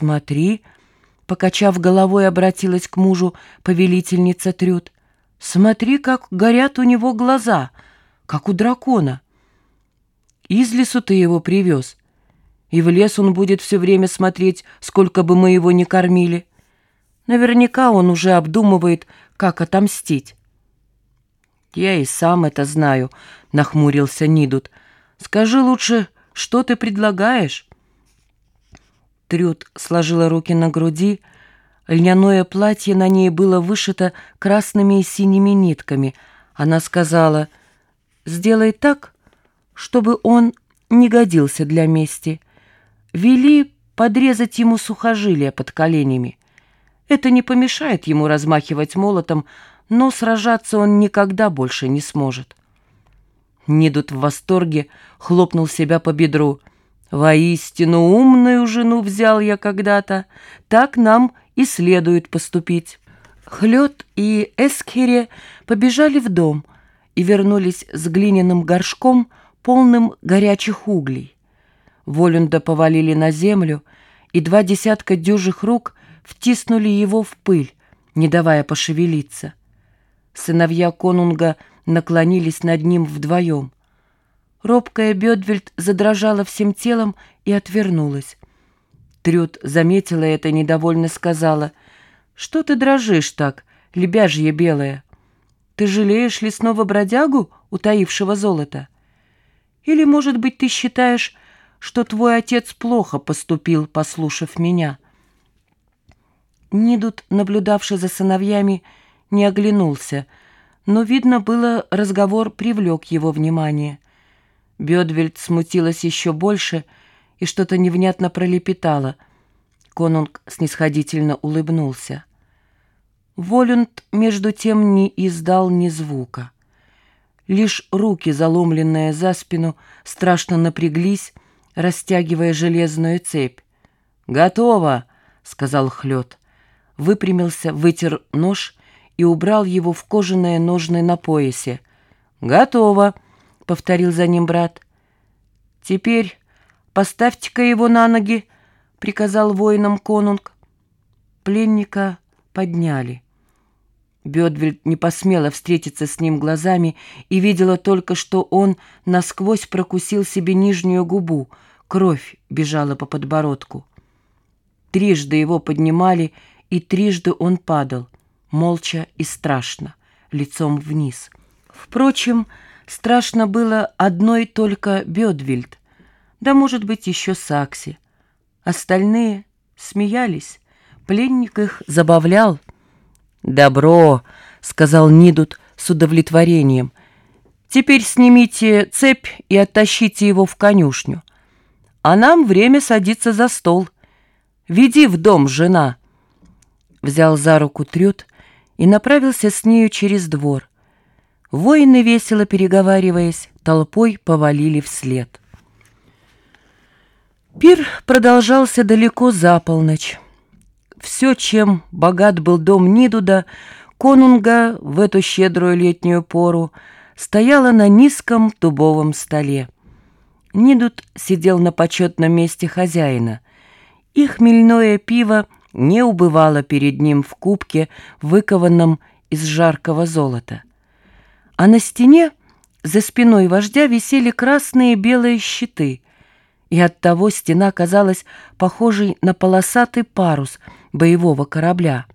«Смотри», — покачав головой, обратилась к мужу повелительница Трюд, «смотри, как горят у него глаза, как у дракона. Из лесу ты его привез, и в лес он будет все время смотреть, сколько бы мы его ни кормили. Наверняка он уже обдумывает, как отомстить». «Я и сам это знаю», — нахмурился Нидут. «Скажи лучше, что ты предлагаешь?» Трюд сложила руки на груди. Льняное платье на ней было вышито красными и синими нитками. Она сказала, «Сделай так, чтобы он не годился для мести. Вели подрезать ему сухожилия под коленями. Это не помешает ему размахивать молотом, но сражаться он никогда больше не сможет». Нидут в восторге хлопнул себя по бедру. Воистину умную жену взял я когда-то, так нам и следует поступить. Хлёд и Эскере побежали в дом и вернулись с глиняным горшком, полным горячих углей. Волюнда повалили на землю, и два десятка дюжих рук втиснули его в пыль, не давая пошевелиться. Сыновья конунга наклонились над ним вдвоем. Робкая Бедвельд задрожала всем телом и отвернулась. Трюд заметила это и недовольно сказала, «Что ты дрожишь так, лебяжье белое? Ты жалеешь лесного бродягу, утаившего золото? Или, может быть, ты считаешь, что твой отец плохо поступил, послушав меня?» Нидут, наблюдавший за сыновьями, не оглянулся, но, видно было, разговор привлек его внимание — Бедвельд смутилась еще больше и что-то невнятно пролепетала. Конунг снисходительно улыбнулся. Волюнд, между тем, не издал ни звука. Лишь руки, заломленные за спину, страшно напряглись, растягивая железную цепь. «Готово!» — сказал Хлёд. Выпрямился, вытер нож и убрал его в кожаные ножны на поясе. «Готово!» Повторил за ним брат. «Теперь поставьте-ка его на ноги», — приказал воинам конунг. Пленника подняли. Бедвельд не посмела встретиться с ним глазами и видела только, что он насквозь прокусил себе нижнюю губу, кровь бежала по подбородку. Трижды его поднимали, и трижды он падал, молча и страшно, лицом вниз. Впрочем, Страшно было одной только Бедвильд, да, может быть, еще Сакси. Остальные смеялись, пленник их забавлял. «Добро», — сказал Нидут с удовлетворением. «Теперь снимите цепь и оттащите его в конюшню. А нам время садиться за стол. Веди в дом, жена». Взял за руку Трюд и направился с нею через двор. Воины, весело переговариваясь, толпой повалили вслед. Пир продолжался далеко за полночь. Все, чем богат был дом Нидуда, конунга в эту щедрую летнюю пору, стояла на низком дубовом столе. Нидуд сидел на почетном месте хозяина, и хмельное пиво не убывало перед ним в кубке, выкованном из жаркого золота а на стене за спиной вождя висели красные и белые щиты, и оттого стена казалась похожей на полосатый парус боевого корабля.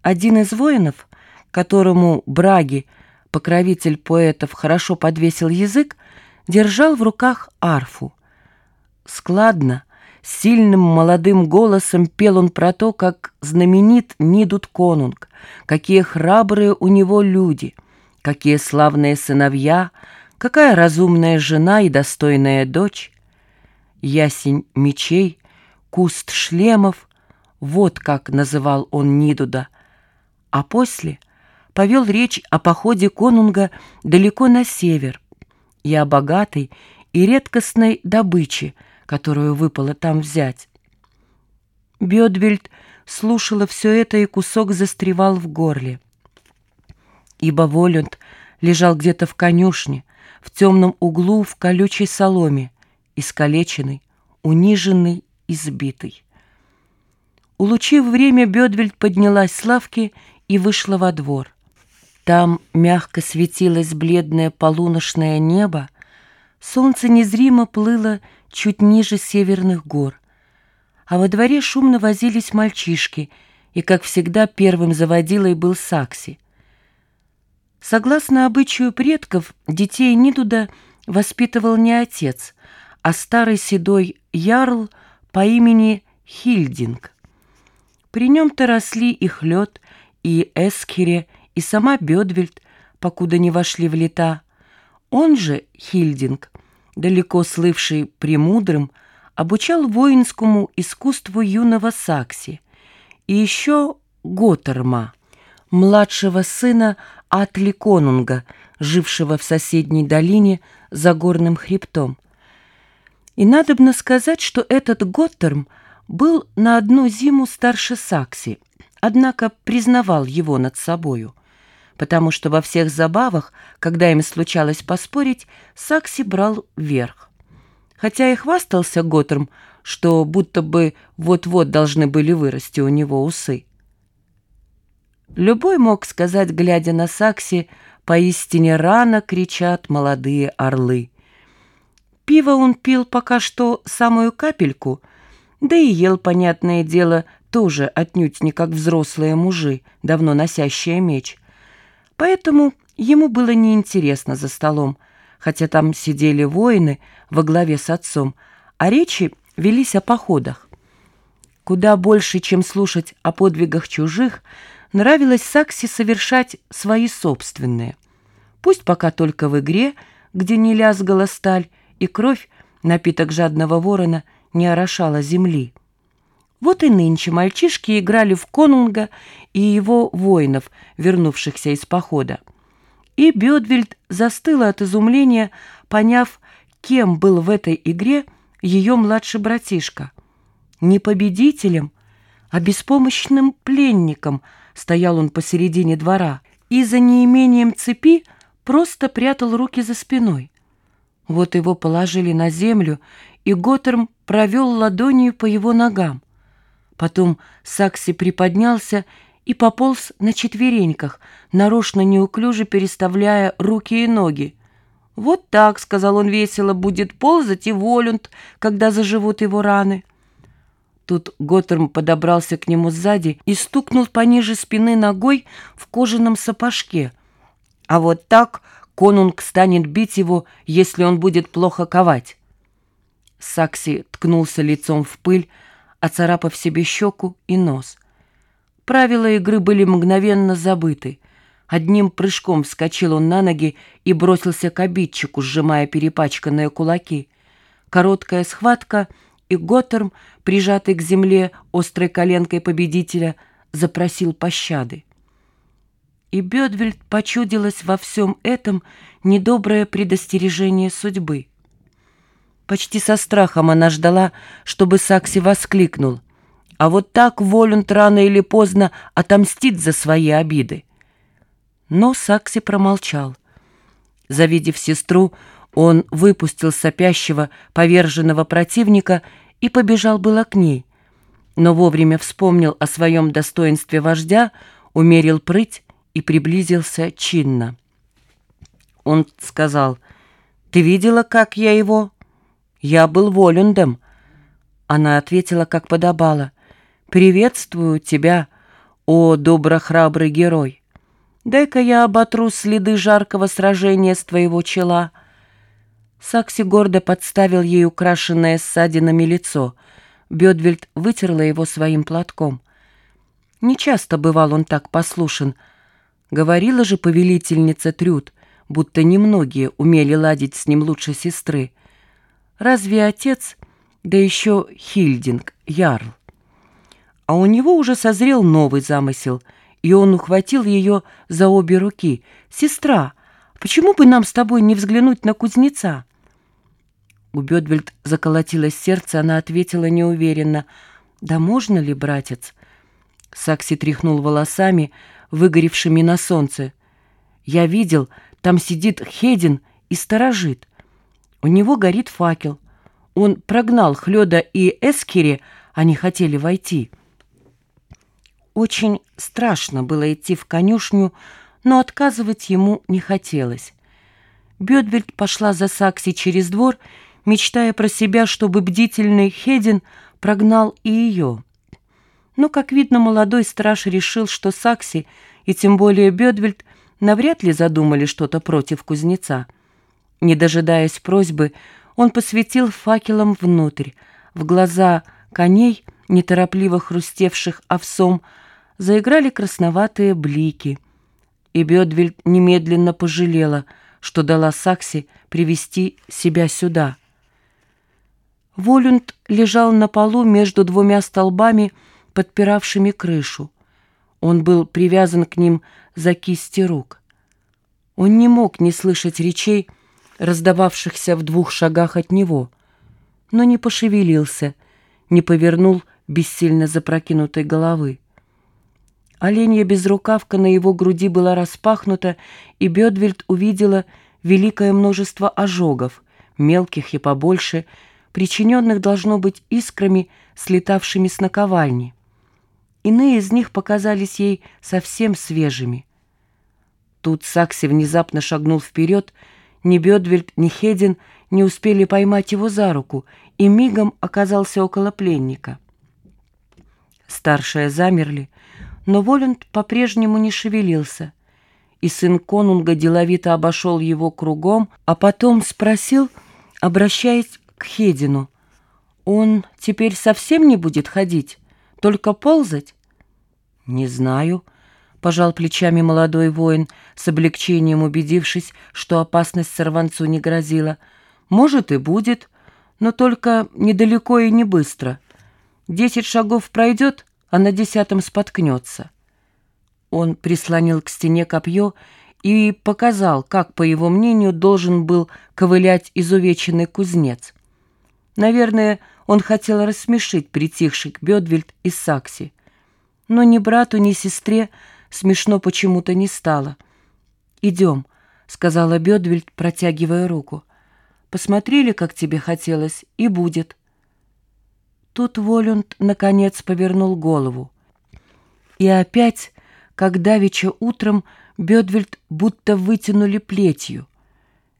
Один из воинов, которому Браги, покровитель поэтов, хорошо подвесил язык, держал в руках арфу. Складно, сильным молодым голосом пел он про то, как знаменит Нидут Конунг, какие храбрые у него люди — Какие славные сыновья, какая разумная жена и достойная дочь. Ясень мечей, куст шлемов, вот как называл он Нидуда. А после повел речь о походе конунга далеко на север и о богатой и редкостной добыче, которую выпало там взять. Бедвельд слушала все это, и кусок застревал в горле ибо Волюнд лежал где-то в конюшне, в темном углу в колючей соломе, искалеченный, униженный, избитый. Улучив время, Бедвельд поднялась с лавки и вышла во двор. Там мягко светилось бледное полуношное небо, солнце незримо плыло чуть ниже северных гор, а во дворе шумно возились мальчишки, и, как всегда, первым заводилой был Сакси. Согласно обычаю предков, детей Нидуда воспитывал не отец, а старый седой ярл по имени Хильдинг. При нем-то росли и Хлёд, и Эскере, и сама Бедвельд, покуда не вошли в лета. Он же, Хильдинг, далеко слывший премудрым, обучал воинскому искусству юного Сакси и еще Готерма, младшего сына Атли Конунга, жившего в соседней долине за горным хребтом. И надобно сказать, что этот Готтерм был на одну зиму старше Сакси, однако признавал его над собою, потому что во всех забавах, когда им случалось поспорить, Сакси брал верх. Хотя и хвастался Готтерм, что будто бы вот-вот должны были вырасти у него усы. Любой мог сказать, глядя на Сакси, поистине рано кричат молодые орлы. Пиво он пил пока что самую капельку, да и ел, понятное дело, тоже отнюдь не как взрослые мужи, давно носящие меч. Поэтому ему было неинтересно за столом, хотя там сидели воины во главе с отцом, а речи велись о походах. Куда больше, чем слушать о подвигах чужих, нравилось Сакси совершать свои собственные. Пусть пока только в игре, где не лязгала сталь, и кровь, напиток жадного ворона, не орошала земли. Вот и нынче мальчишки играли в конунга и его воинов, вернувшихся из похода. И Бедвельд застыла от изумления, поняв, кем был в этой игре ее младший братишка. Не победителем, а беспомощным пленником стоял он посередине двора и за неимением цепи просто прятал руки за спиной. Вот его положили на землю, и Готтерм провел ладонью по его ногам. Потом Сакси приподнялся и пополз на четвереньках, нарочно неуклюже переставляя руки и ноги. «Вот так», — сказал он весело, — «будет ползать и волюнт, когда заживут его раны». Тут Готтерм подобрался к нему сзади и стукнул пониже спины ногой в кожаном сапожке. А вот так конунг станет бить его, если он будет плохо ковать. Сакси ткнулся лицом в пыль, оцарапав себе щеку и нос. Правила игры были мгновенно забыты. Одним прыжком вскочил он на ноги и бросился к обидчику, сжимая перепачканные кулаки. Короткая схватка, и Готтерм, прижатый к земле острой коленкой победителя, запросил пощады. И Бедвельд почудилось во всем этом недоброе предостережение судьбы. Почти со страхом она ждала, чтобы Сакси воскликнул. А вот так Волюнт рано или поздно отомстит за свои обиды. Но Сакси промолчал. Завидев сестру, он выпустил сопящего, поверженного противника и побежал было к ней. Но вовремя вспомнил о своем достоинстве вождя, умерил прыть и приблизился чинно. Он сказал, «Ты видела, как я его...» «Я был Волюндом». Она ответила, как подобало. «Приветствую тебя, о добро-храбрый герой. Дай-ка я оботру следы жаркого сражения с твоего чела». Сакси гордо подставил ей украшенное ссадинами лицо. Бедвельд вытерла его своим платком. Нечасто бывал он так послушен. Говорила же повелительница Трюд, будто немногие умели ладить с ним лучше сестры. Разве отец, да еще Хильдинг, Ярл? А у него уже созрел новый замысел, и он ухватил ее за обе руки. «Сестра, почему бы нам с тобой не взглянуть на кузнеца?» У Бедвельд заколотилось сердце, она ответила неуверенно. «Да можно ли, братец?» Сакси тряхнул волосами, выгоревшими на солнце. «Я видел, там сидит Хедин и сторожит. У него горит факел. Он прогнал Хлёда и Эскери, они хотели войти. Очень страшно было идти в конюшню, но отказывать ему не хотелось. Бедвельд пошла за Сакси через двор, мечтая про себя, чтобы бдительный Хедин прогнал и ее. Но, как видно, молодой страж решил, что Сакси, и тем более Бедвельд, навряд ли задумали что-то против кузнеца. Не дожидаясь просьбы, он посветил факелом внутрь, в глаза коней, неторопливо хрустевших овсом, заиграли красноватые блики. И Бедвельд немедленно пожалела, что дала Сакси привести себя сюда. Волюнд лежал на полу между двумя столбами, подпиравшими крышу. Он был привязан к ним за кисти рук. Он не мог не слышать речей, раздававшихся в двух шагах от него, но не пошевелился, не повернул бессильно запрокинутой головы. Оленья безрукавка на его груди была распахнута, и Бедвельд увидела великое множество ожогов, мелких и побольше, причиненных, должно быть, искрами, слетавшими с наковальни. Иные из них показались ей совсем свежими. Тут Сакси внезапно шагнул вперед, ни Бедвельд, ни Хедин не успели поймать его за руку, и мигом оказался около пленника. Старшие замерли, но Волюнд по-прежнему не шевелился, и сын конунга деловито обошел его кругом, а потом спросил, обращаясь к Хедину, «Он теперь совсем не будет ходить, только ползать?» «Не знаю», — пожал плечами молодой воин, с облегчением убедившись, что опасность сорванцу не грозила. «Может, и будет, но только недалеко и не быстро. Десять шагов пройдет, а на десятом споткнется». Он прислонил к стене копье и показал, как, по его мнению, должен был ковылять изувеченный кузнец. Наверное, он хотел рассмешить притихших Бедвельд и Сакси. Но ни брату, ни сестре смешно почему-то не стало. «Идем», — сказала Бедвельд, протягивая руку. «Посмотрели, как тебе хотелось, и будет». Тут Волюнд, наконец, повернул голову. И опять, как давеча утром, Бедвельд будто вытянули плетью,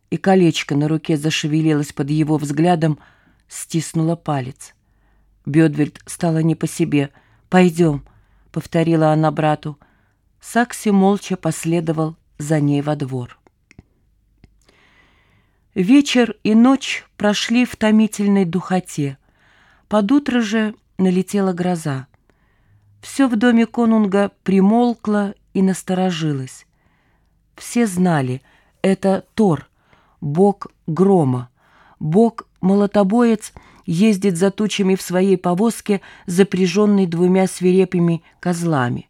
и колечко на руке зашевелилось под его взглядом, стиснула палец. Бедвельд стала не по себе. «Пойдем», — повторила она брату, — Сакси молча последовал за ней во двор. Вечер и ночь прошли в томительной духоте. Под утро же налетела гроза. Все в доме конунга примолкло и насторожилось. Все знали, это Тор, бог грома, бог-молотобоец ездит за тучами в своей повозке, запряженной двумя свирепыми козлами.